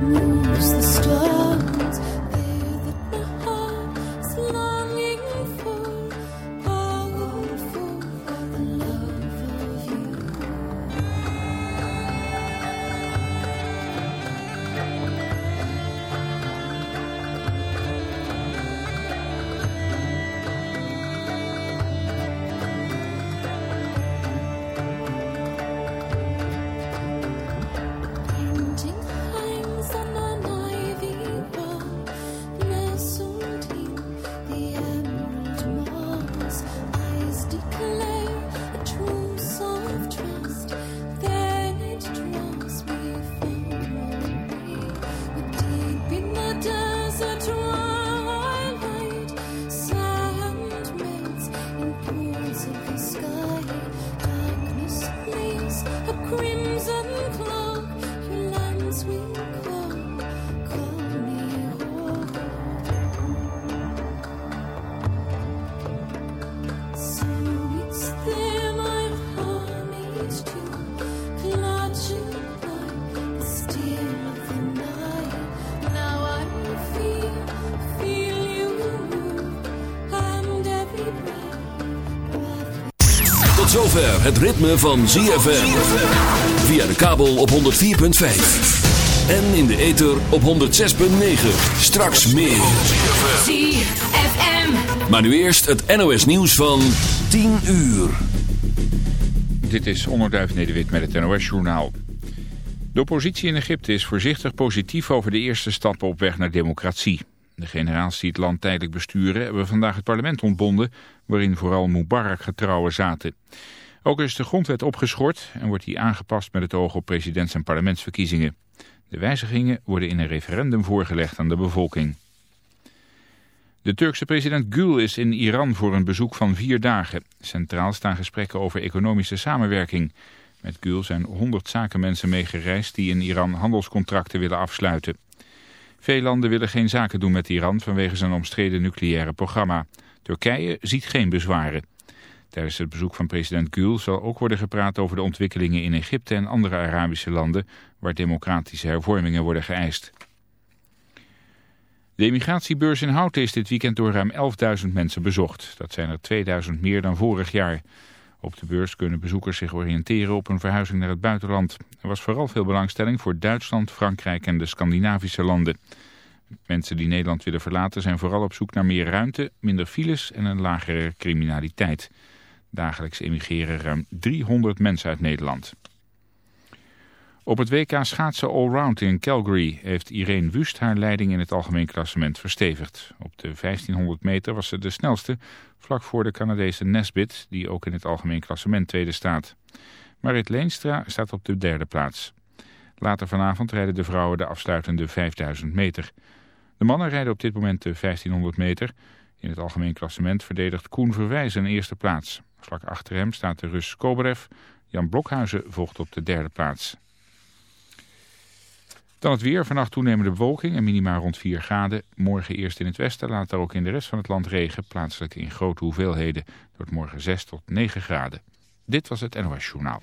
moves the stones. Zover het ritme van ZFM. Via de kabel op 104.5. En in de ether op 106.9. Straks meer. ZFM. Maar nu eerst het NOS nieuws van 10 uur. Dit is Onderduif Nederwit met het NOS-journaal. De oppositie in Egypte is voorzichtig positief over de eerste stappen op weg naar democratie. De generaals die het land tijdelijk besturen hebben vandaag het parlement ontbonden... waarin vooral Mubarak-getrouwen zaten. Ook is de grondwet opgeschort en wordt die aangepast met het oog op presidents- en parlementsverkiezingen. De wijzigingen worden in een referendum voorgelegd aan de bevolking. De Turkse president Gül is in Iran voor een bezoek van vier dagen. Centraal staan gesprekken over economische samenwerking. Met Gül zijn 100 zakenmensen meegereisd die in Iran handelscontracten willen afsluiten. Veel landen willen geen zaken doen met Iran vanwege zijn omstreden nucleaire programma. Turkije ziet geen bezwaren. Tijdens het bezoek van president Gül zal ook worden gepraat over de ontwikkelingen in Egypte en andere Arabische landen waar democratische hervormingen worden geëist. De emigratiebeurs in Houten is dit weekend door ruim 11.000 mensen bezocht. Dat zijn er 2000 meer dan vorig jaar. Op de beurs kunnen bezoekers zich oriënteren op een verhuizing naar het buitenland. Er was vooral veel belangstelling voor Duitsland, Frankrijk en de Scandinavische landen. Mensen die Nederland willen verlaten zijn vooral op zoek naar meer ruimte, minder files en een lagere criminaliteit. Dagelijks emigreren ruim 300 mensen uit Nederland. Op het WK schaatsen allround in Calgary heeft Irene Wust haar leiding in het algemeen klassement verstevigd. Op de 1500 meter was ze de snelste, vlak voor de Canadese Nesbit, die ook in het algemeen klassement tweede staat. Marit Leenstra staat op de derde plaats. Later vanavond rijden de vrouwen de afsluitende 5000 meter. De mannen rijden op dit moment de 1500 meter. In het algemeen klassement verdedigt Koen Verwijs een eerste plaats. Vlak achter hem staat de Rus Koberev. Jan Blokhuizen volgt op de derde plaats. Dan het weer. Vannacht toenemende bewolking en minima rond 4 graden. Morgen eerst in het westen, later ook in de rest van het land regen. Plaatselijk in grote hoeveelheden. Wordt morgen 6 tot 9 graden. Dit was het NOS Journaal.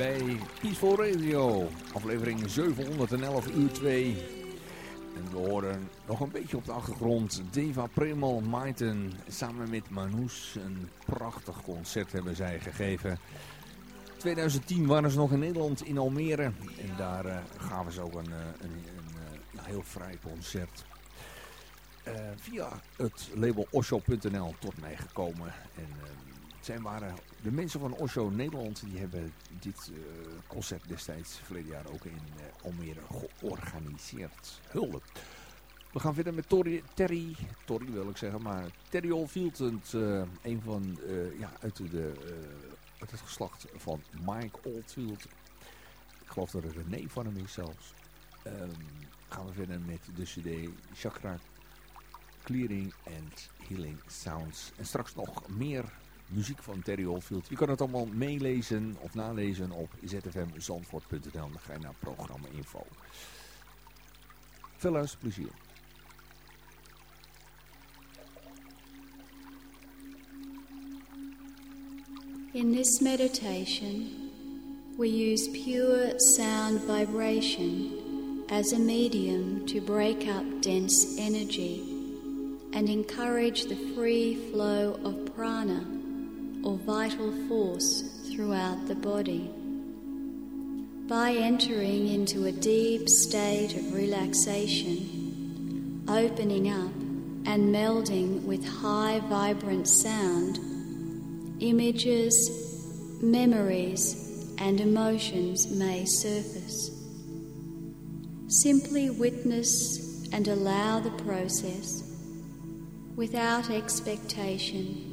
Bij Peaceful Radio, aflevering 711 uur 2. En we horen nog een beetje op de achtergrond Deva Premel Maiten samen met Manous. Een prachtig concert hebben zij gegeven. 2010 waren ze nog in Nederland in Almere en daar uh, gaven ze ook een, eh, een, een, een heel vrij concert. Via het label osho.nl tot mij gekomen en zijn waren de mensen van Osho Nederland, die hebben dit uh, concert destijds verleden jaar ook in uh, Almere georganiseerd. Hulde. We gaan verder met Terry, Tori wil ik zeggen, maar Terry Oldfield, een van, ja, uit, de, het geslacht van Mike Oldfield. Ik geloof dat er René van hem is zelfs. Um, gaan we verder met de cd Chakra Clearing and Healing Sounds. En straks nog meer muziek van Terry Oldfield. Je kan het allemaal meelezen of nalezen op zfmzandvoort.nl. Dan ga je naar programma info. Veel luisterplezier. In this meditation, we use pure sound vibration as a medium to break up dense energy and encourage the free flow of prana or vital force throughout the body. By entering into a deep state of relaxation, opening up and melding with high vibrant sound, images, memories, and emotions may surface. Simply witness and allow the process without expectation,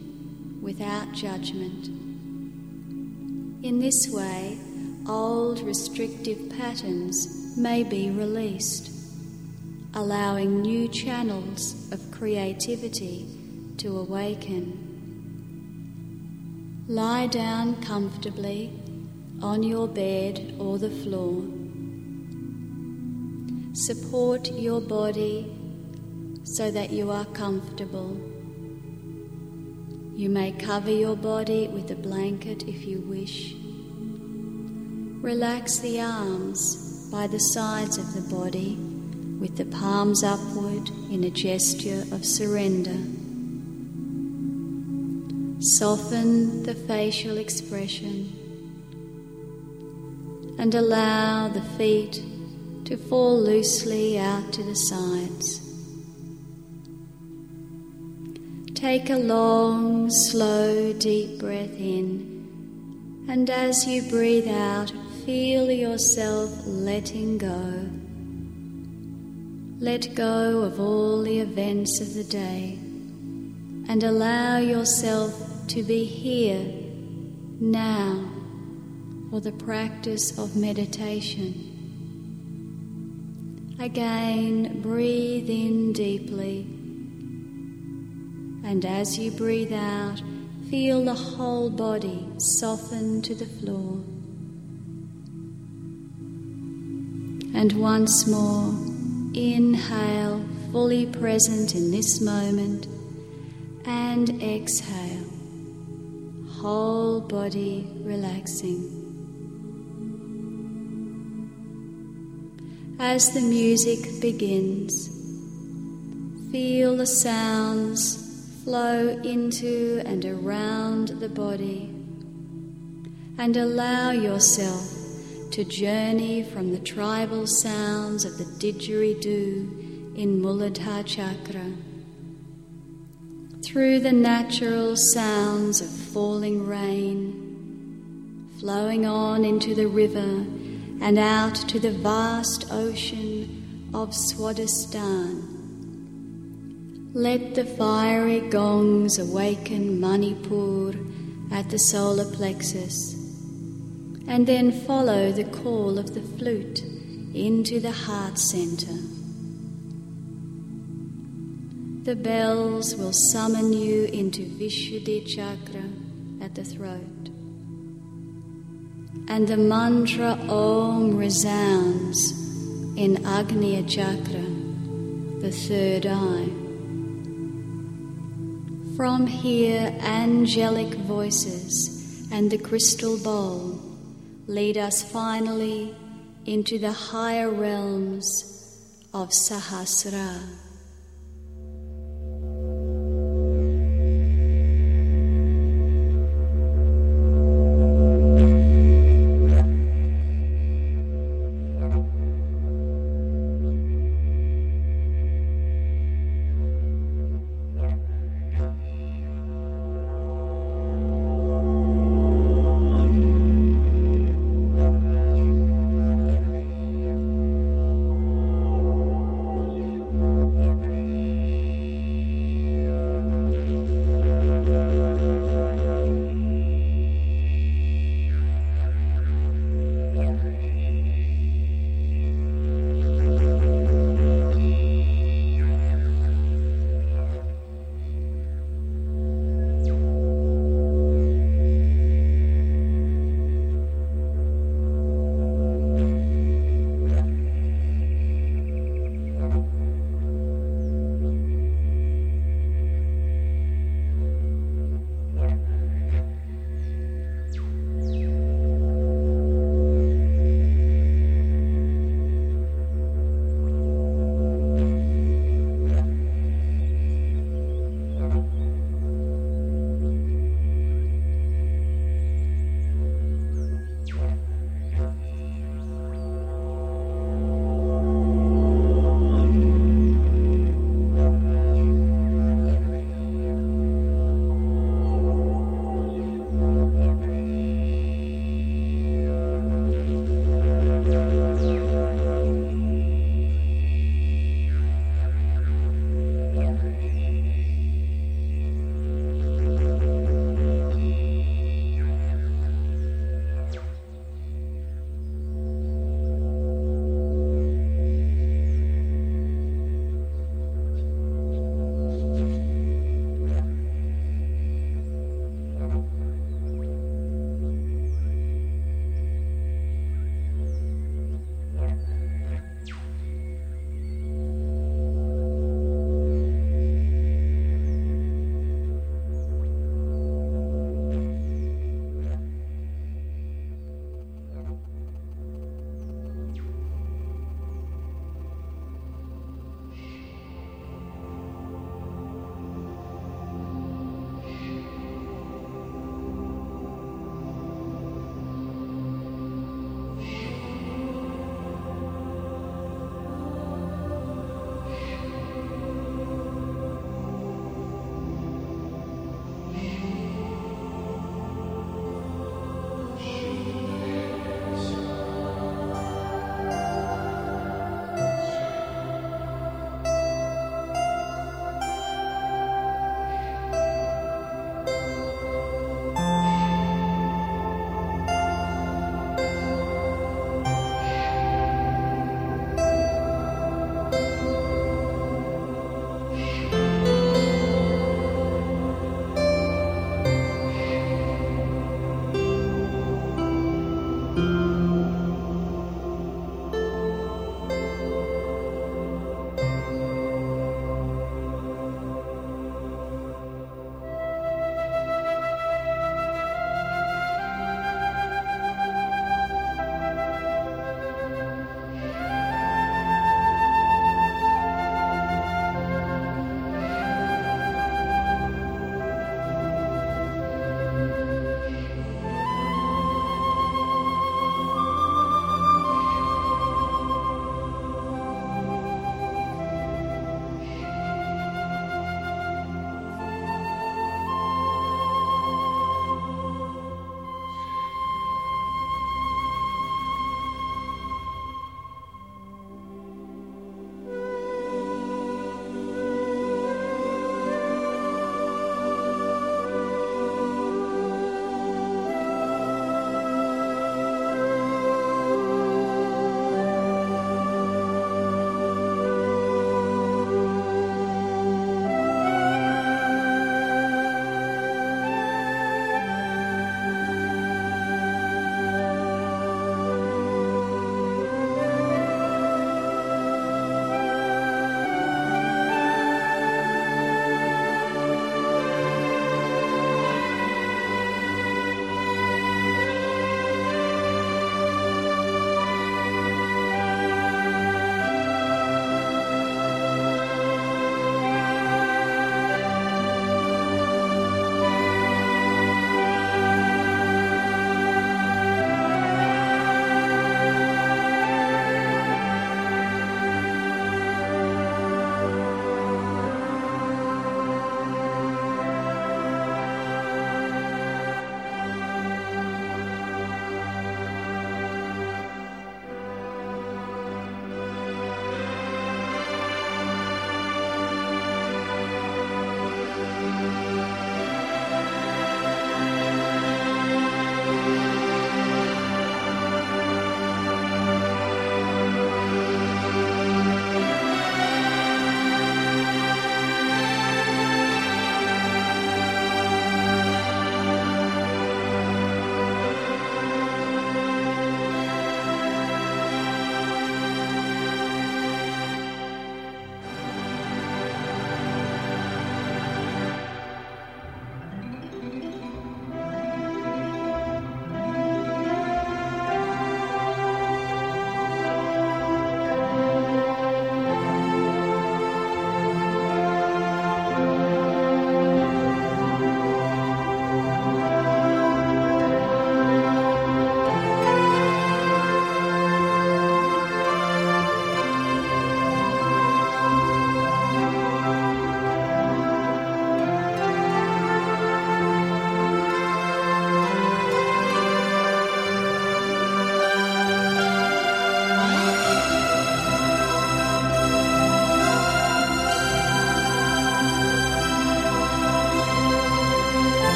without judgment. In this way, old restrictive patterns may be released, allowing new channels of creativity to awaken. Lie down comfortably on your bed or the floor. Support your body so that you are comfortable. You may cover your body with a blanket if you wish. Relax the arms by the sides of the body with the palms upward in a gesture of surrender. Soften the facial expression and allow the feet to fall loosely out to the sides. Take a long, slow, deep breath in, and as you breathe out, feel yourself letting go. Let go of all the events of the day and allow yourself to be here now for the practice of meditation. Again, breathe in deeply, and as you breathe out, feel the whole body soften to the floor. And once more, inhale, fully present in this moment, and exhale, whole body relaxing. As the music begins, feel the sounds flow into and around the body and allow yourself to journey from the tribal sounds of the didgeridoo in Muladhara Chakra through the natural sounds of falling rain, flowing on into the river and out to the vast ocean of Swadhisthana. Let the fiery gongs awaken Manipur at the solar plexus, and then follow the call of the flute into the heart center. The bells will summon you into Vishuddhi Chakra at the throat and the mantra Om resounds in Agnya Chakra, the third eye. From here, angelic voices and the crystal bowl lead us finally into the higher realms of Sahasra.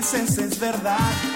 veces es verdad.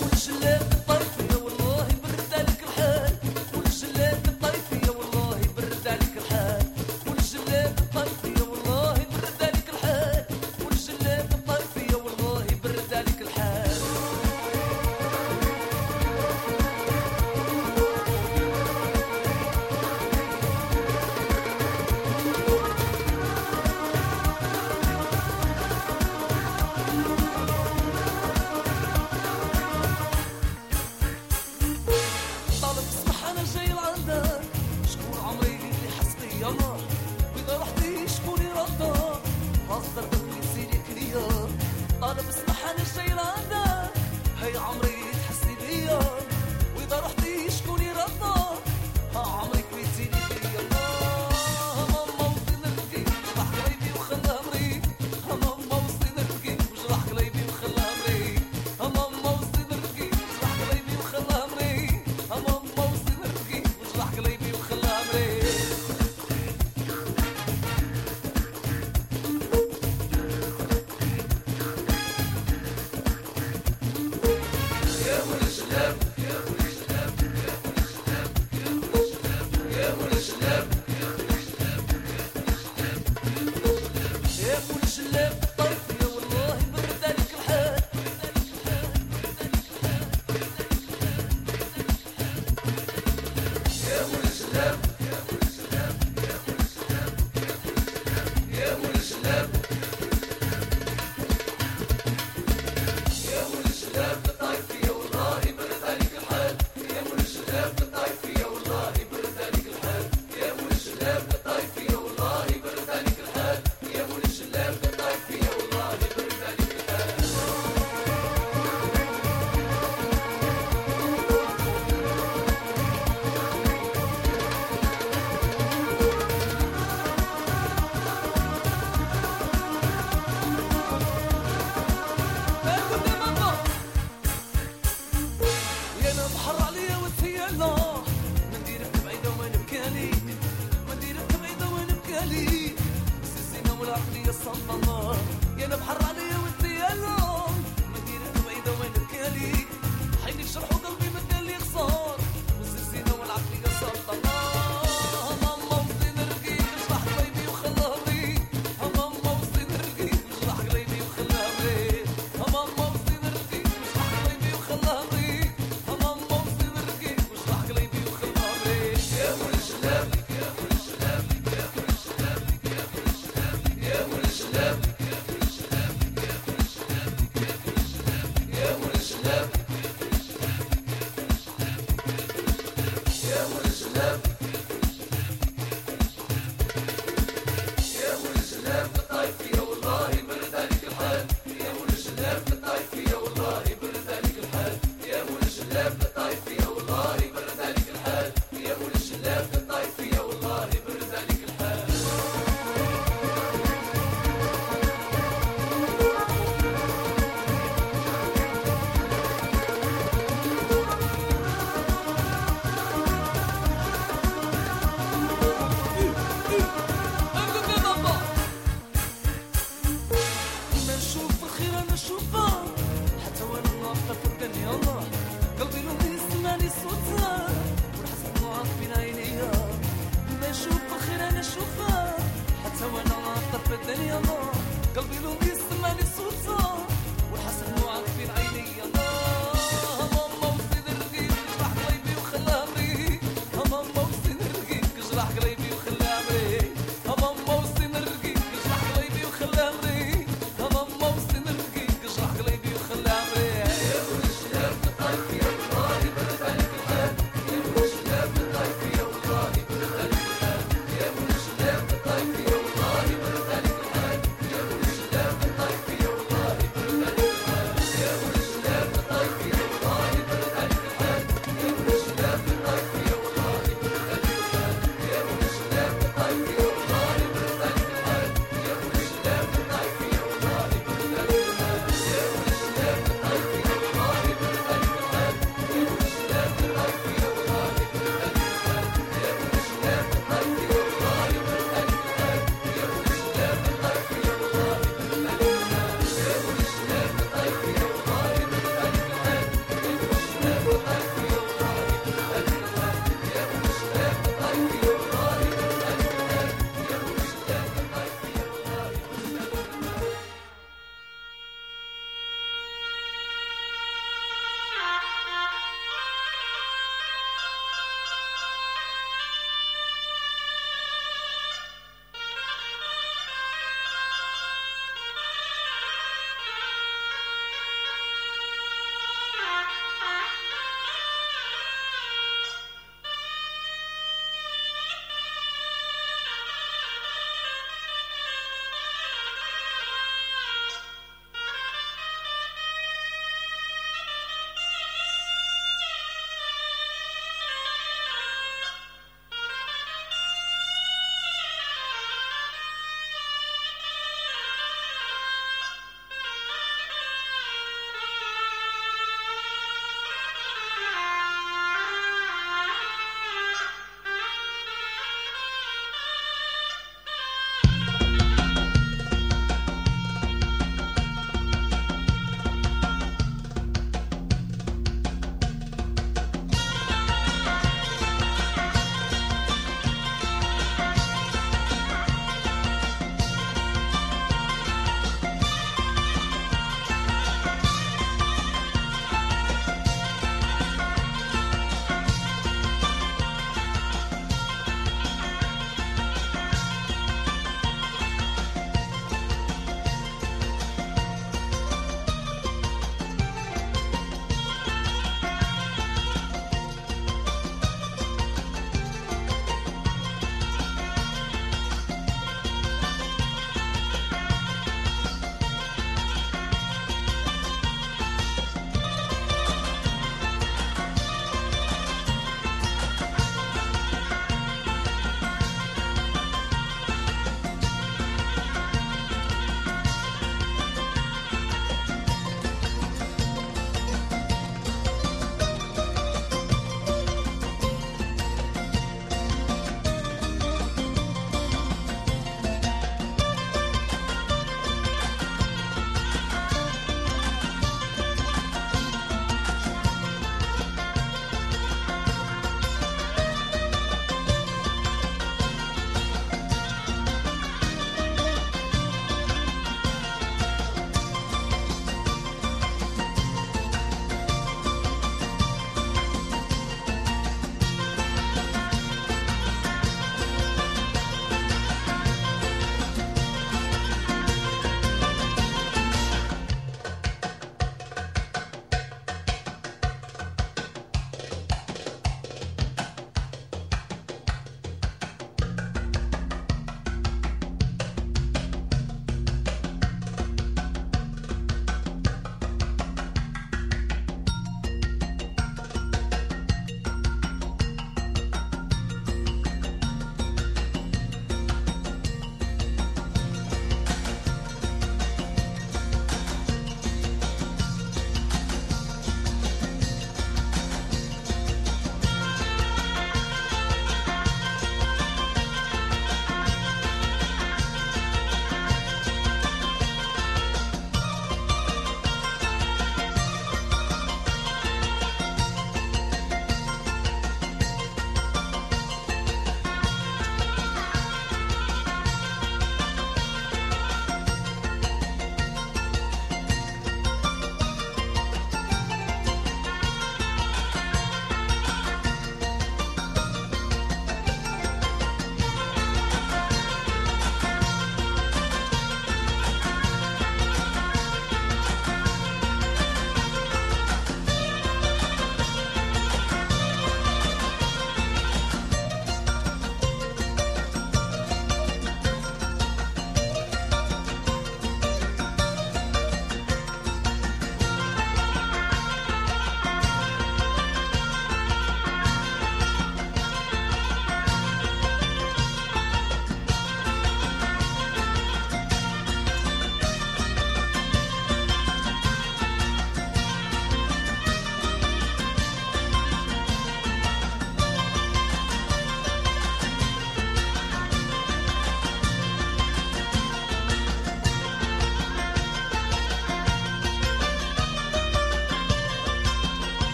wish you left yaşayamam Kalbimin ismini sursam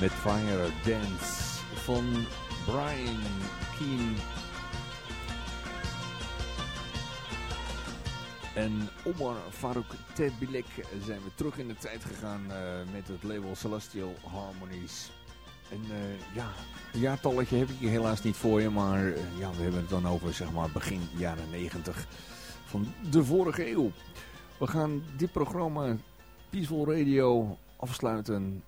met Fire Dance van Brian Keen. En Omar Farouk Terbilek zijn we terug in de tijd gegaan uh, met het label Celestial Harmonies. En uh, ja, een jaartalletje heb ik hier helaas niet voor je, maar uh, ja, we hebben het dan over zeg maar begin jaren 90 van de vorige eeuw. We gaan dit programma Peaceful Radio afsluiten,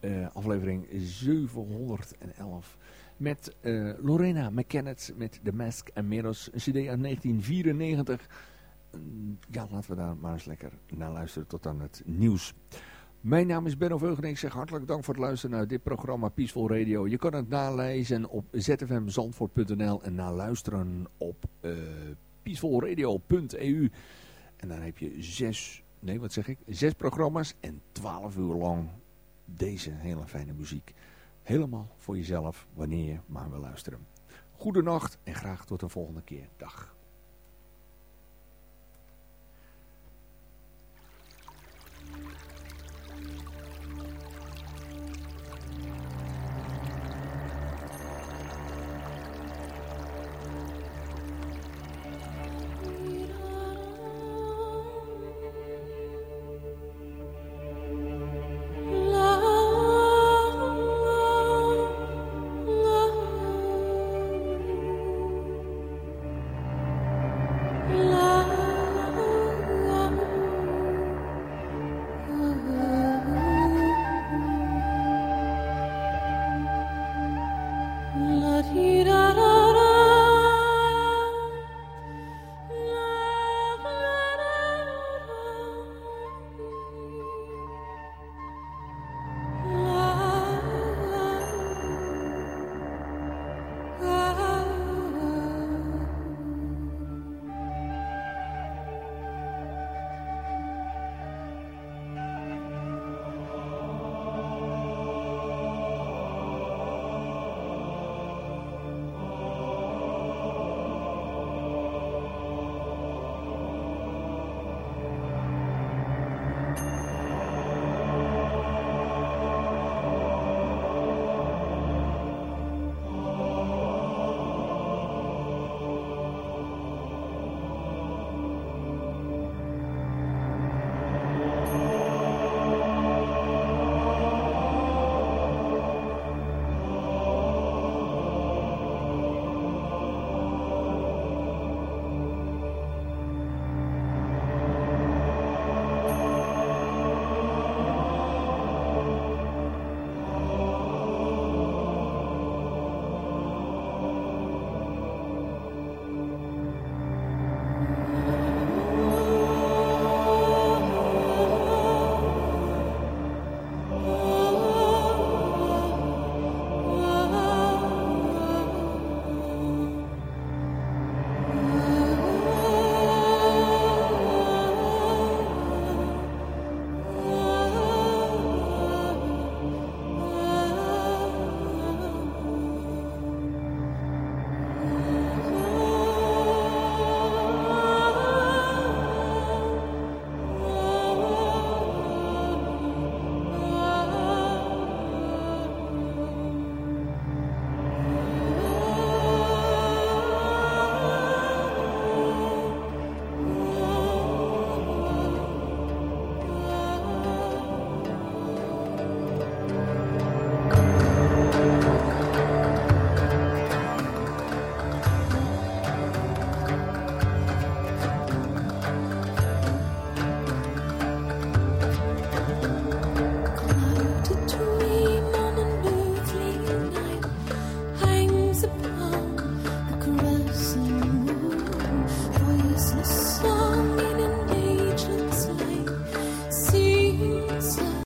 uh, aflevering 711, met uh, Lorena McKennet met The Mask and Mirrors, een cd uit 1994. Uh, ja, laten we daar maar eens lekker naar luisteren tot aan het nieuws. Mijn naam is Benno Veugen en ik zeg hartelijk dank voor het luisteren naar dit programma Peaceful Radio. Je kan het nalezen op zfmzandvoort.nl en naluisteren op uh, peacefulradio.eu. En dan heb je zes, nee wat zeg ik, zes programma's en twaalf uur lang deze hele fijne muziek. Helemaal voor jezelf, wanneer je maar wil luisteren. Goedenacht en graag tot de volgende keer. Dag.